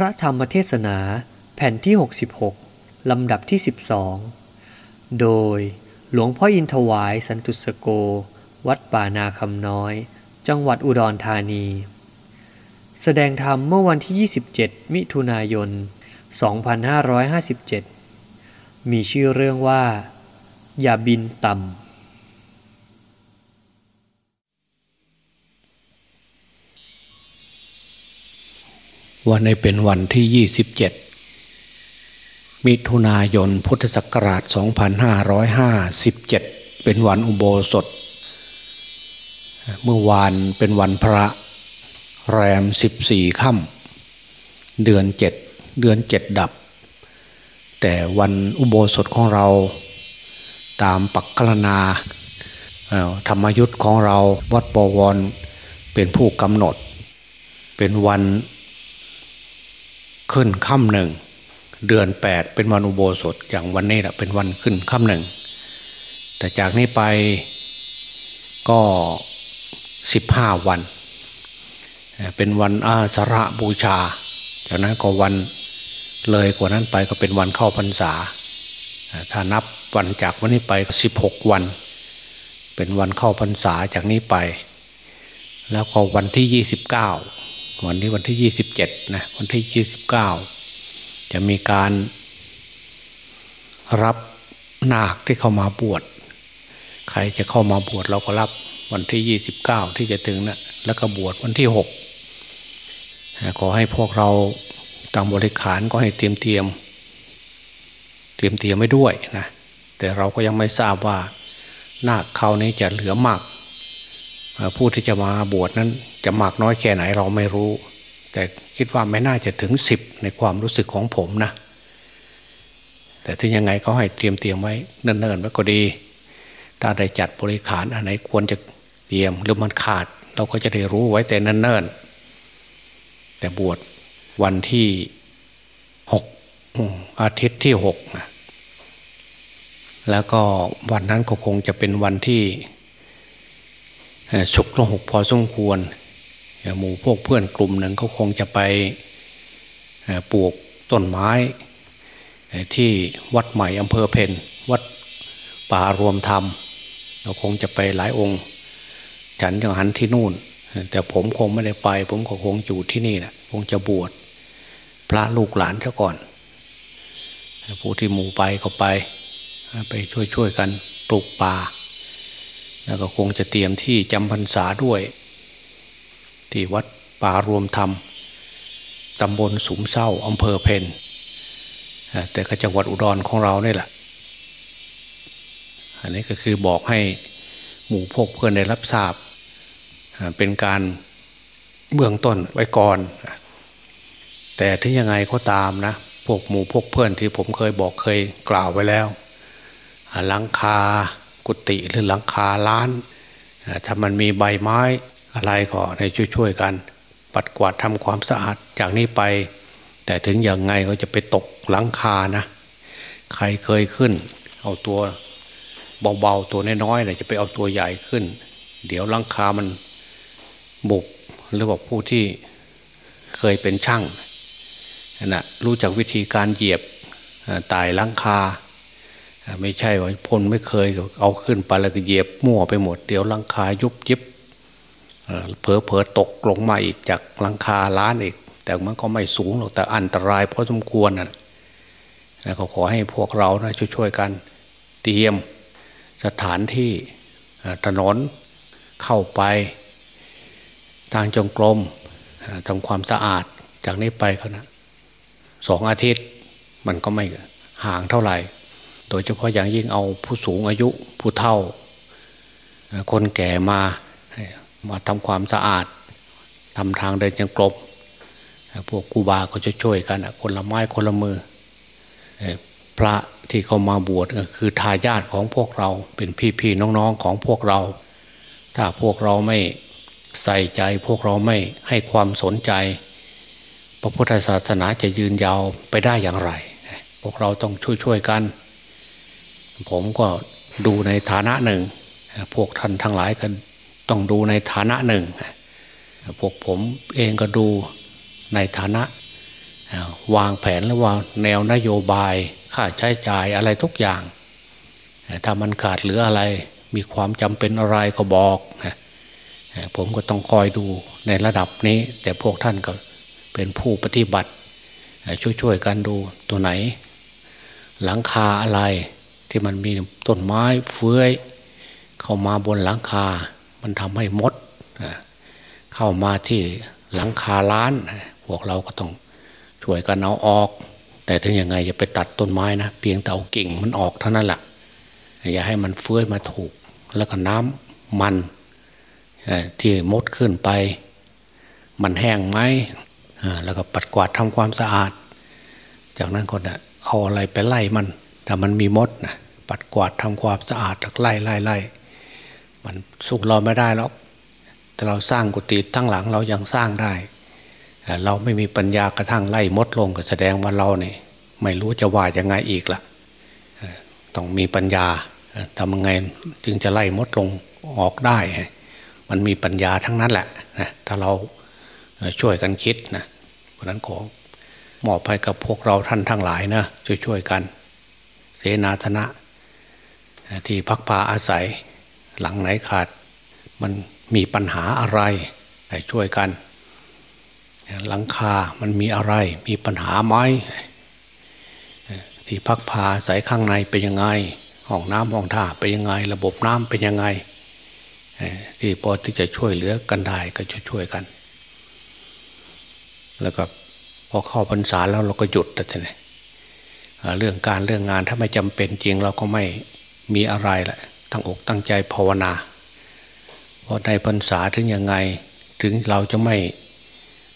ระธรรมเทศนาแผ่นที่ 66 ลำดับที่ 12 โดยหลวงพ่ออินทวายสันตุสโก วัดป่านาคำน้อย จังหวัดอุดรธานี แสดงธรรมเมื่อวันที่ 27 มิถุนายน 2557 มีชื่อเรื่องว่า อย่าบินต่ำ วันนี้เป็นวันที่ 27 มิถุนายนพุทธศักราช 2557 เป็นวันอุโบสถ เมื่อวานเป็นวันพระแรม 14ค่ำเดือน 7 เดือน 7 ดับ แต่วันอุโบสถของเราตามปักกลนาธรรมยุทธของเราวัดปวรเป็นผู้กำหนด เป็นวัน ขึ้นค่ำหนึ่ง เดือนแปดเป็นวันอุโบสถอย่างวันนี้แหละเป็นวันขึ้นค่ำหนึ่ง แต่จากนี้ไปก็สิบห้าวัน เป็นวันอาสาฬหบูชา จากนั้นก็วันเลยกว่านั้นไปก็เป็นวันเข้าพรรษา ถ้านับวันจากวันนี้ไปก็สิบหกวัน เป็นวันเข้าพรรษาจากนี้ไป แล้วก็วันที่ยี่สิบเก้า วันนี้วันที่ยี่สิบเจ็ดนะวันที่ยี่สิบเก้าจะมีการรับนาคที่เข้ามาบวชใครจะเข้ามาบวชเราก็รับวันที่ยี่สิบเก้าที่จะถึงนะแล้วก็บวชวันที่หกขอให้พวกเราต่างบริขารก็ให้เตรียมเตรียมเตรียมเตรียมไว้ด้วยนะแต่เราก็ยังไม่ทราบว่านาคเขานี้จะเหลือมาก ผู้ที่จะมาบวชนั้น จะมากน้อยแค่ไหนเราไม่รู้ แต่คิดว่าไม่น่าจะถึงสิบในความรู้สึกของผมนะ แต่ถึงยังไงก็ให้เตรียมเตรียมไว้เนิ่นๆไว้ก็ดี ถ้าได้จัดบริขารอันไหนควรจะเตรียมหรือมันขาด เราก็จะได้รู้ไว้แต่เนิ่นๆแต่บวชวันที่หกอาทิตย์ที่หกนะแล้วก็วันนั้นก็คงจะเป็นวันที่ฉุกละหกพอสมควร หมู่พวกเพื่อนกลุ่มหนึ่งเขาคงจะไปปลูกต้นไม้ที่วัดใหม่อำเภอเพนวัดป่ารวมธรรมเราคงจะไปหลายองค์ ฉันจะหันที่นู่น แต่ผมคงไม่ได้ไป ผมก็คงอยู่ที่นี่แหละคงจะบวชพระลูกหลานซะก่อน ผู้ที่หมู่ไปก็ไป ไปช่วยๆกันปลูกป่า แล้วก็คงจะเตรียมที่จำพรรษาด้วย ที่วัดป่ารวมธรรมตำบลสุมเศร้าอำเภอเพนแต่ก็จังหวัดอุดรของเราเนี่แหละ อันนี้ก็คือบอกให้หมู่พวกเพื่อนได้รับทราบ เป็นการเบื้องต้นไว้ก่อน แต่ถึงยังไงก็ตามนะ พวกหมู่พวกเพื่อนที่ผมเคยบอกเคยกล่าวไว้แล้ว หลังคากุฏิหรือหลังคาล้าน ถ้ามันมีใบไม้ อะไรก็ให้ช่วยๆกัน ปัดกวาดทำความสะอาดจากนี้ไป แต่ถึงอย่างไงก็จะไปตกหลังคานะ ใครเคยขึ้น เอาตัวเบาๆตัวน้อยๆเลยจะไปเอาตัวใหญ่ขึ้น เดี๋ยวหลังคามันบุบหรือว่าผู้ที่เคยเป็นช่างนะรู้จักวิธีการเหยียบตายหลังคา ไม่ใช่ว่าพลไม่เคยเอาขึ้นไปแล้วก็เหยียบมั่วไปหมด เดี๋ยวหลังคายุบยิบ เผลอเผลอตกลงมาอีกจากหลังคาล้านอีก แต่มันก็ไม่สูงหรอกแต่อันตรายพอสมควรนะแล้วก็ขอให้พวกเรานะช่วยๆกันเตรียมสถานที่ถนนเข้าไปทางจงกรมทำความสะอาดจากนี้ไปก็นะสองอาทิตย์มันก็ไม่ห่างเท่าไหร่ โดยเฉพาะอย่างยิ่งเอาผู้สูงอายุผู้เฒ่า คนแก่มา มาทำความสะอาดทำทางเดินยังกลบพวกกูบาก็จะช่วยกันคนละไม้คนละมือพระที่เขามาบวชคือทายาทของพวกเราเป็นพี่ๆน้องๆของพวกเรา ถ้าพวกเราไม่ใส่ใจพวกเราไม่ให้ความสนใจ พระพุทธศาสนาจะยืนยาวไปได้อย่างไร พวกเราต้องช่วยๆกัน ผมก็ดูในฐานะหนึ่ง พวกท่านทั้งหลายกัน ต้องดูในฐานะหนึ่งพวกผมเองก็ดูในฐานะ วางแผนและวางแนวนโยบายค่าใช้จ่ายอะไรทุกอย่าง ถ้ามันขาดหรืออะไรมีความจำเป็นอะไรก็บอก ผมก็ต้องคอยดูในระดับนี้ แต่พวกท่านก็เป็นผู้ปฏิบัติ ช่วยๆกันดูตัวไหน หลังคาอะไรที่มันมีต้นไม้เฟื้อย เข้ามาบนหลังคา มันทำให้มดเข้ามาที่หลังคาล้าน พวกเราก็ต้องช่วยกันเอาออก แต่ถึงยังไงอย่าไปตัดต้นไม้นะ เพียงแต่เอากิ่งมันออกเท่านั้นแหละอย่าให้มันเฟื้อยมาถูก แล้วก็น้ำมันที่มดขึ้นไป มันแห้งไหมแล้วก็ปัดกวาดทำความสะอาด จากนั้นก็เอาอะไรไปไล่มัน แต่มันมีมดนะปัดกวาดทำความสะอาดไล่ไล่ไล่ มันสุกเราไม่ได้แล้วแต่เราสร้างกุฏิทั้งหลังเรายังสร้างได้เราไม่มีปัญญากระทั่งไล่มดลงก็แสดงว่าเราเนี่ยไม่รู้จะว่ายังไงอีกละ่ะต้องมีปัญญาทำยังไงจึงจะไล่มดลงออกได้ มันมีปัญญาทั้งนั้นแหละนะถ้าเราช่วยกันคิดนะเพราะนั้นขอมอบให้กับพวกเราท่านทั้งหลายนะช่วยๆกัน เสนาธนะ ที่พักพาอาศัย หลังไหนขาด มันมีปัญหาอะไรช่วยกัน หลังคามันมีอะไร มีปัญหาไหมที่พักพาอาศัยข้างในเป็นยังไงห้องน้ำห้องท่าเป็นยังไง ระบบน้ำเป็นยังไงที่พอที่จะช่วยเหลือกันได้ก็จะช่วยกัน แล้วก็พอเข้าพรรษาแล้วเราก็หยุดแต่ไหนเรื่องการเรื่องงานถ้าไม่จำเป็นจริงเราก็ไม่มีอะไรละ ตั้งอกตั้งใจภาวนาเพราะในพรรษาถึงยังไง ถึงเราจะไม่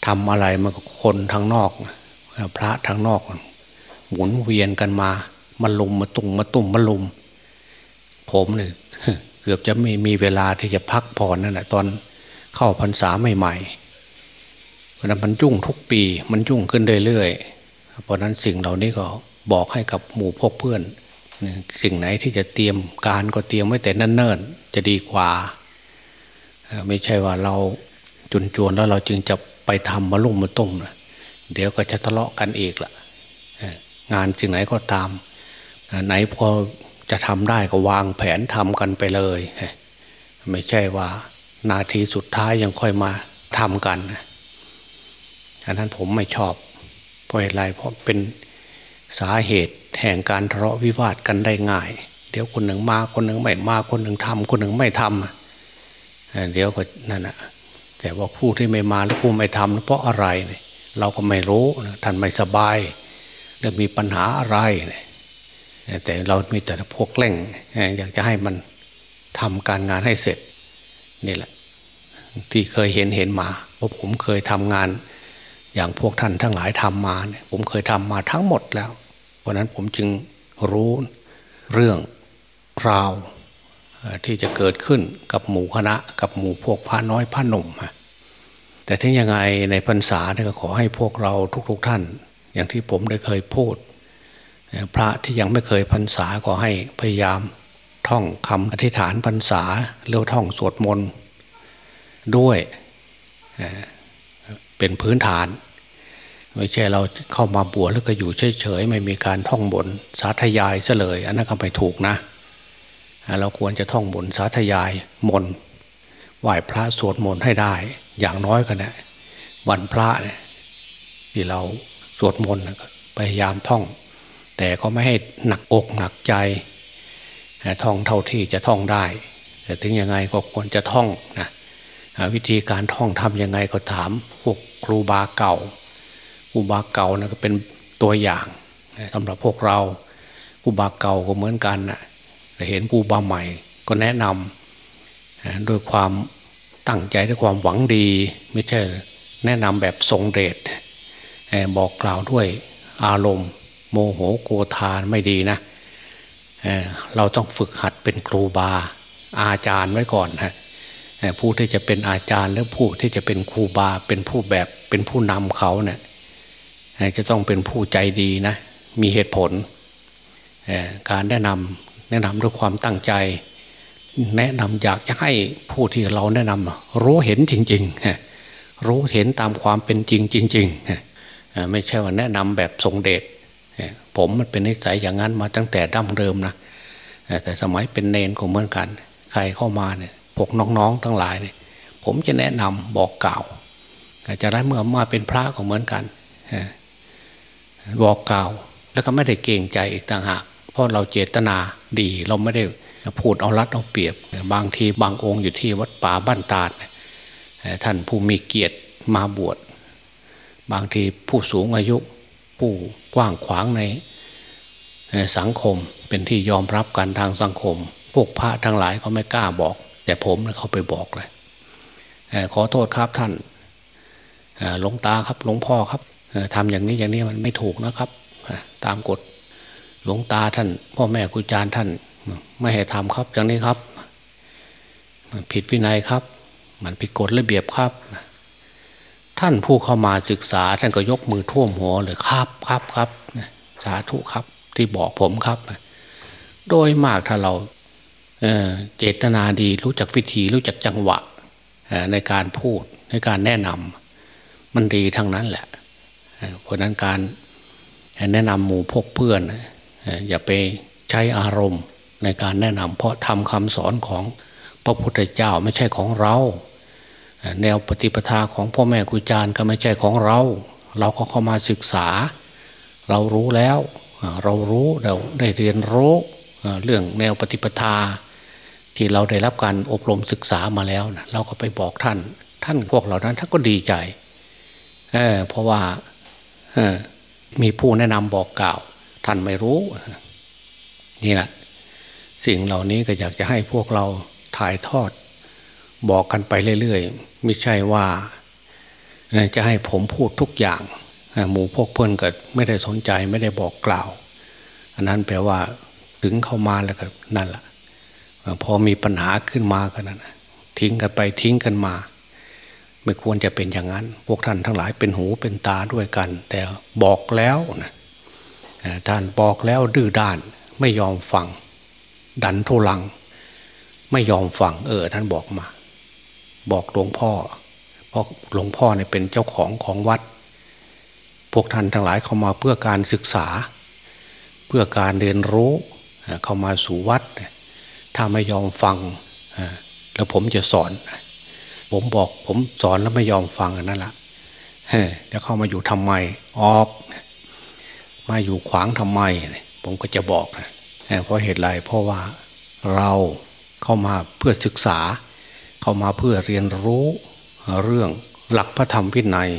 ทำอะไรมันก็คนทางนอก พระทางนอก หมุนเวียนกันมามาลุมมาตุ่มมาตุ่มมาลุม ผมเนี่ยเกือบจะไม่มีเวลาที่จะพักผ่อนนั่นแหละตอนเข้าพรรษาใหม่ๆเพราะนั้นมันยุ่งทุกปีมันยุ่งขึ้นเรื่อยๆเพราะนั้นสิ่งเหล่านี้ก็บอกให้กับหมู่พกเพื่อน สิ่งไหนที่จะเตรียมการก็เตรียมไว้แต่เนิ่นๆจะดีกว่า ไม่ใช่ว่าเราจุนจวนแล้วเราจึงจะไปทำมาลุ่มมาต้มเดี๋ยวก็จะทะเลาะกันอีกละงานสิ่งไหนก็ตาม ไหนพอจะทำได้ก็วางแผนทำกันไปเลย ไม่ใช่ว่านาทีสุดท้ายยังค่อยมาทำกันอันนั้นผมไม่ชอบเพราะอะไรเพราะเป็นสาเหตุ แห่งการทะเลาะวิวาทกันได้ง่าย เดี๋ยวคนหนึ่งมาคนหนึ่งไม่มาคนหนึ่งทำคนหนึ่งไม่ทำเดี๋ยวก็นั่นแหะแต่ว่าผู้ที่ไม่มาหรือผู้ไม่ทำเพราะอะไรเราก็ไม่รู้ท่านไม่สบายหรือมีปัญหาอะไรแต่เรามีแต่พวกเร่ง อยากจะให้มันทำการงานให้เสร็จนี่แหละ ที่เคยเห็นเห็นมาเพราะผมเคยทำงาน อย่างพวกท่านทั้งหลายทำมาเนี่ยผมเคยทำมาทั้งหมดแล้ว เพราะนั้นผมจึงรู้เรื่องราวที่จะเกิดขึ้นกับหมู่คณะกับหมู่พวกพระน้อยพระหนุ่มแต่ถึงยังไงในพรรษาเนี่ยก็ขอให้พวกเราทุก ๆท่าน อย่างที่ผมได้เคยพูด พระที่ยังไม่เคยพรรษาก็ให้พยายามท่องคำอธิษฐานพรรษาเรียกท่องสวดมนต์ด้วยเป็นพื้นฐาน ไม่ใช่เราเข้ามาบวชแล้วก็อยู่เฉยๆไม่มีการท่องบนสาธยายซะเลย อันนั้นก็ไม่ถูกนะ เราควรจะท่องบนสาธยายมนไหว้พระสวดมนต์ให้ได้ อย่างน้อยกันนะวันพระเนี่ยที่เราสวดมนต์พยายามท่อง แต่ก็ไม่ให้หนักอกหนักใจท่องเท่าที่จะท่องได้ แต่ถึงยังไงก็ควรจะท่องนะวิธีการท่องทำยังไงก็ถามพวกครูบาเก่า ครูบาเก่านะก็เป็นตัวอย่างสำหรับพวกเราครูบาเก่าก็เหมือนกันนะแต่เห็นครูบาใหม่ก็แนะนำด้วยความตั้งใจด้วยความหวังดี ไม่ใช่แนะนำแบบทรงเดชบอกกล่าวด้วยอารมณ์ โมโหโกธานไม่ดีนะเเราต้องฝึกหัดเป็นครูบาอาจารย์ไว้ก่อนนะผู้ที่จะเป็นอาจารย์และผู้ที่จะเป็นครูบาเป็นผู้แบบเป็นผู้นำเขาเนี่ย จะต้องเป็นผู้ใจดีนะมีเหตุผล การแนะนำแนะนำด้วยความตั้งใจ แนะนำอยากจะให้ผู้ที่เราแนะนำรู้เห็นจริงๆรู้เห็นตามความเป็นจริงจริงไม่ใช่ว่าแนะนำแบบทรงเดชผมมันเป็นนิสัยอย่างนั้นมาตั้งแต่ดั้งเดิมนะแต่สมัยเป็นเนนก็เหมือนกัน ใครเข้ามาเนี่ยพวกน้องๆทั้งหลายเนี่ยผมจะแนะนำบอกกล่าวจะได้เมื่อมาเป็นพระก็เหมือนกัน บอกกล่าว แล้วก็ไม่ได้เกรงใจอีกต่างหากเพราะเราเจตนาดีเราไม่ได้พูดเอารัดเอาเปรียบ บางทีบางองค์อยู่ที่วัดป่าบ้านตาดท่านผู้มีเกียรติมาบวช บางทีผู้สูงอายุผู้กว้างขวางในสังคมเป็นที่ยอมรับกันทางสังคม พวกพระทั้งหลายเขาไม่กล้าบอก แต่ผมเขาไปบอกเลยขอโทษครับท่านหลวงตาครับหลวงพ่อครับ ทำอย่างนี้อย่างนี้มันไม่ถูกนะครับ ตามกฎหลวงตาท่าน พ่อแม่ครูอาจารย์ท่าน ไม่ให้ทำครับอย่างนี้ครับ ผิดวินัยครับ มันผิดกฎระเบียบครับ ท่านผู้เข้ามาศึกษาท่านก็ยกมือท่วมหัวเลยครับครับครับสาธุครับที่บอกผมครับ โดยมากถ้าเราเเจตนาดีรู้จักวิธีรู้จักจังหวะในการพูดในการแนะนำมันดีทั้งนั้นแหละ เพราะนั้นการแนะนำหมู่พกเพื่อน อย่าไปใช้อารมณ์ในการแนะนำเพราะทำคำสอนของพระพุทธเจ้าไม่ใช่ของเรา แนวปฏิปทาของพ่อแม่ครูอาจารย์ก็ไม่ใช่ของเรา เราก็เข้ามาศึกษา เรารู้แล้ว เรารู้เราได้เรียนรู้เรื่องแนวปฏิปทา ที่เราได้รับการอบรมศึกษามาแล้วนะเราก็ไปบอกท่าน ท่านพวกเหล่านั้นท่านก็ดีใจเเพราะว่า มีผู้แนะนำบอกกล่าว ท่านไม่รู้ นี่แหละสิ่งเหล่านี้ก็อยากจะให้พวกเราถ่ายทอด บอกกันไปเรื่อยๆ ไม่ใช่ว่า จะให้ผมพูดทุกอย่าง หมู่พวกเพื่อนก็ไม่ได้สนใจไม่ได้บอกกล่าว อันนั้นแปลว่าถึงเข้ามาแล้วก็นั่นแหละพอมีปัญหาขึ้นมากันนั้นทิ้งกันไปทิ้งกันมา ไม่ควรจะเป็นอย่างนั้น พวกท่านทั้งหลายเป็นหูเป็นตาด้วยกัน แต่บอกแล้วนะท่านบอกแล้วดื้อด้านไม่ยอมฟัง ดันทุลัง ไม่ยอมฟังเออท่านบอกมา บอกหลวงพ่อเพราะหลวงพ่อเนี่ยเป็นเจ้าของของวัด พวกท่านทั้งหลายเข้ามาเพื่อการศึกษา เพื่อการเรียนรู้เข้ามาสู่วัด ถ้าไม่ยอมฟังแล้วผมจะสอน ผมบอก ผมสอนแล้วไม่ยอมฟังนั่นแหละจะเข้ามาอยู่ทำไม ออก มาอยู่ขวางทำไม ผมก็จะบอกนะเพราะเหตุไรเพราะว่าเราเข้ามาเพื่อศึกษา เข้ามาเพื่อเรียนรู้เรื่องหลักพระธรรมวินัย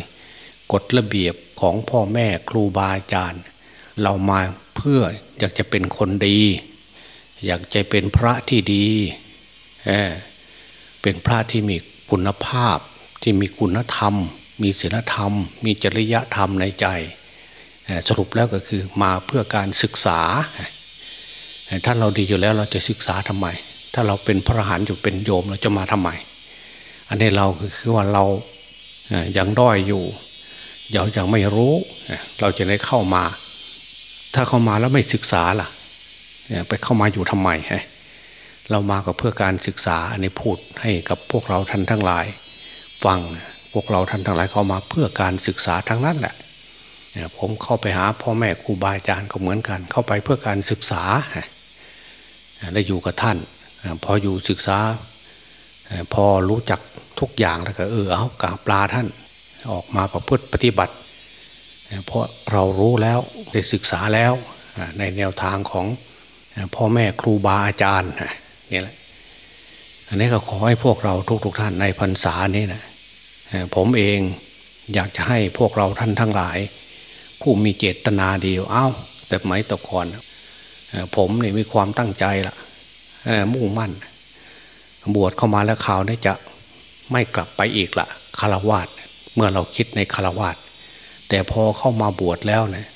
กฎระเบียบของพ่อแม่ครูบาอาจารย์ เรามาเพื่ออยากจะเป็นคนดี อยากจะเป็นพระที่ดีเเป็นพระที่มี คุณภาพที่มีคุณธรรม มีศีลธรรม มีจริยธรรมในใจ สรุปแล้วก็คือมาเพื่อการศึกษา ถ้าเราดีอยู่แล้วเราจะศึกษาทำไม ถ้าเราเป็นพระหานอยู่เป็นโยมเราจะมาทำไม อันนี้เราคือว่าเรายังด้อยอยู่เรายังไม่รู้ เราจะได้เข้ามา ถ้าเข้ามาแล้วไม่ศึกษาล่ะ ไปเข้ามาอยู่ทำไม เรามากับเพื่อการศึกษาอันนี้พูดให้กับพวกเราท่านทั้งหลาย ฟังพวกเราท่านทั้งหลายเข้ามาเพื่อการศึกษาทั้งนั้นแหละผมเข้าไปหาพ่อแม่ครูบาอาจารย์ก็เหมือนกัน เข้าไปเพื่อการศึกษาได้อยู่กับท่าน พออยู่ศึกษา พอรู้จักทุกอย่างแล้วก็เออเอากาปลาท่านออกมาประพฤติปฏิบัติ เพราะเรารู้แล้วได้ศึกษาแล้วในแนวทางของพ่อแม่ครูบาอาจารย์ นี่แหละ อันนี้ก็ขอให้พวกเราทุกๆทท่านในพรรษานี้นะผมเองอยากจะให้พวกเราท่านทั้งหลาย ผู้มีเจตนาดีเอา้า แต่ไหมตะกอนผมนี่มีความตั้งใจละมุ่งมั่น บวชเข้ามาแล้วข่าวนี้จะไม่กลับไปอีกละคารวาสเมื่อเราคิดในคารวาสแต่พอเข้ามาบวชแล้วเนี่ย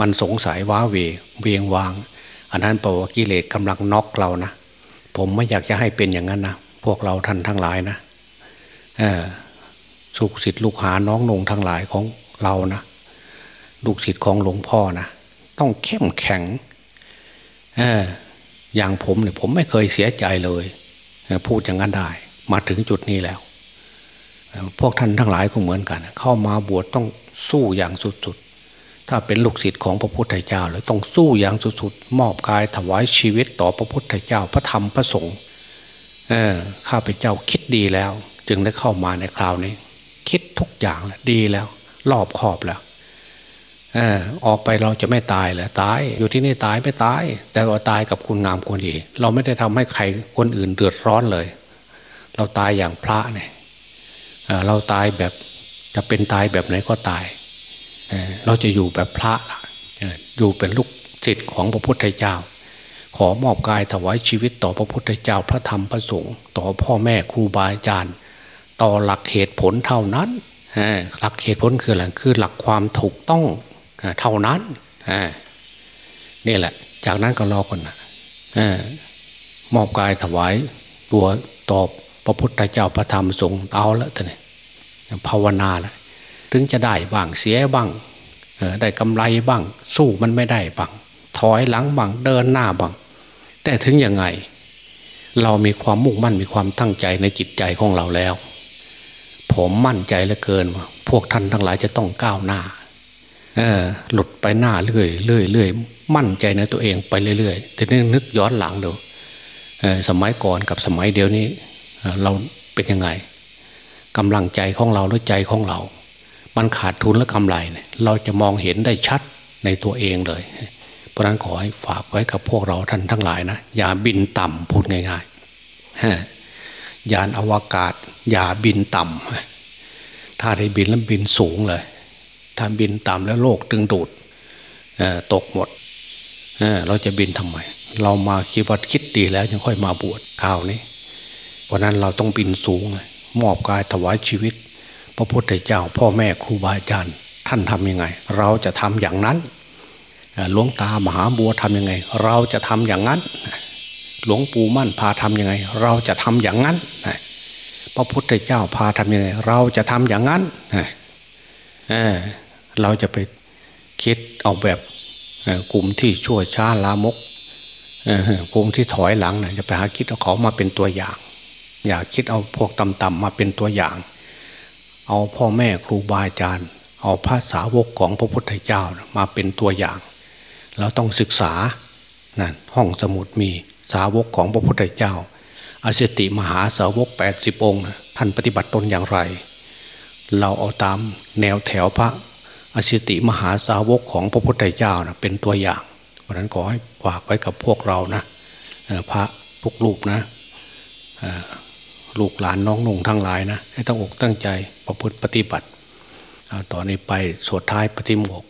มันสงสัยว้าเวเวียงวาง อันนั้นปวกิเลสกำลังน็อกเรานะผมไม่อยากจะให้เป็นอย่างนั้นนะพวกเราท่านทั้งหลายนะสุขสิทธิ์ลูกหาน้องนงทั้งหลายของเรานะลูกศิษย์ของหลวงพ่อนะต้องเข้มแข็งออย่างผมเนี่ยผมไม่เคยเสียใจเลยพูดอย่างนั้นได้ มาถึงจุดนี้แล้ว พวกท่านทั้งหลายก็เหมือนกัน เข้ามาบวชต้องสู้อย่างสุด ถ้าเป็นลูกศิษย์ของพระพุทธเจ้าเลยต้องสู้อย่างสุดๆมอบกายถวายชีวิตต่อพระพุทธเจ้าพระธรรมพระสงฆ์เออข้าพเจ้าคิดดีแล้ว จึงได้เข้ามาในคราวนี้ คิดทุกอย่างแล้วดีแล้ว รอบคอบแล้วเออออกไปเราจะไม่ตายเหรอตาย อยู่ที่นี่ตายไม่ตาย แต่ว่าตายกับคุณงามความดี เราไม่ได้ทำให้ใครคนอื่นเดือดร้อนเลย เราตายอย่างพระเนี่ยเเราตายแบบจะเป็นตายแบบไหนก็ตาย เราจะอยู่แบบพระอยู่เป็นลูกศิษย์ของพระพุทธเจ้า ขอมอบกายถวายชีวิตต่อพระพุทธเจ้าพระธรรมพระสงฆ์ต่อพ่อแม่ครูบาอาจารย์ ต่อหลักเหตุผลเท่านั้นหลักเหตุผลคืออะไรคือหลักความถูกต้องเท่านั้นนี่แหละ จากนั้นก็รอก่อนนะอมอบกายถวายตัวต่อพระพุทธเจ้าพระธรรมสงฆ์เอาละท่านนี่ภาวนาแล้ว ถึงจะได้บ้างเสียบ้างได้กำไรบ้าง สู้มันไม่ได้บ้างถอยหลังบ้างเดินหน้าบ้างแต่ถึงยังไง เรามีความมุ่งมั่นมีความตั้งใจในจิตใจของเราแล้ว ผมมั่นใจเหลือเกินว่าพวกท่านทั้งหลายจะต้องก้าวหน้าหลุดไปหน้าเรื่อยเรื่อยเรื่อยมั่นใจในตัวเองไปเรื่อยๆทีนี้นึกย้อนหลังดูสมัยก่อนกับสมัยเดียวนี้เอ่อเราเป็นยังไงกำลังใจของเราหรือใจของเรา มันขาดทุนและกำไรเนี่ยเราจะมองเห็นได้ชัดในตัวเองเลย เพราะนั้นขอให้ฝากไว้กับพวกเราท่านทั้งหลายนะ อย่าบินต่ำพูดง่ายๆยานอวกาศ อย่าบินต่ำถ้าได้บินแล้วบินสูงเลย ถ้าบินต่ำแล้วโลกดึงดูดตกหมดเเราจะบินทำไม เรามาคิดว่าคิดดีแล้วยังค่อยมาบวชข่าวนี้ เพราะนั้นเราต้องบินสูงเลยมอบกายถวายชีวิต พระพุทธเจ้า พ่อแม่ครูบาอาจารย์ ท่านทำยังไง เราจะทำอย่างนั้นหลวงตามหาบัวทำยังไง เราจะทำอย่างนั้น หลวงปู่มั่นพาทำยังไง เราจะทำอย่างนั้นพระพุทธเจ้าพาทำยังไง เราจะทำอย่างนั้นเราจะไปคิดเอาแบบกลุ่มที่ชั่วช้าลามกกลุ่มที่ถอยหลังนะจะไปหาคิดเอาเขามาเป็นตัวอย่าง อย่าคิดเอาพวกต่ำๆมาเป็นตัวอย่าง เอาพ่อแม่ครูบาอาจารย์ เอาพระสาวกของพระพุทธเจ้ามาเป็นตัวอย่าง เราต้องศึกษานั่นห้องสมุดมีสาวกของพระพุทธเจ้าอสติมหาสาวก 80 องค์ ท่านปฏิบัติตนอย่างไร เราเอาตามแนวแถวพระอสติมหาสาวกของพระพุทธเจ้านะเป็นตัวอย่าง เพราะนั้นขอให้ฝากไว้กับพวกเรานะพระทุกลูกนะ ลูกหลานน้องนุ่งทั้งหลายนะให้ตั้งอกตั้งใจประพฤติปฏิบัติต่อนนี้ไปสวดท้ายปฏิโมก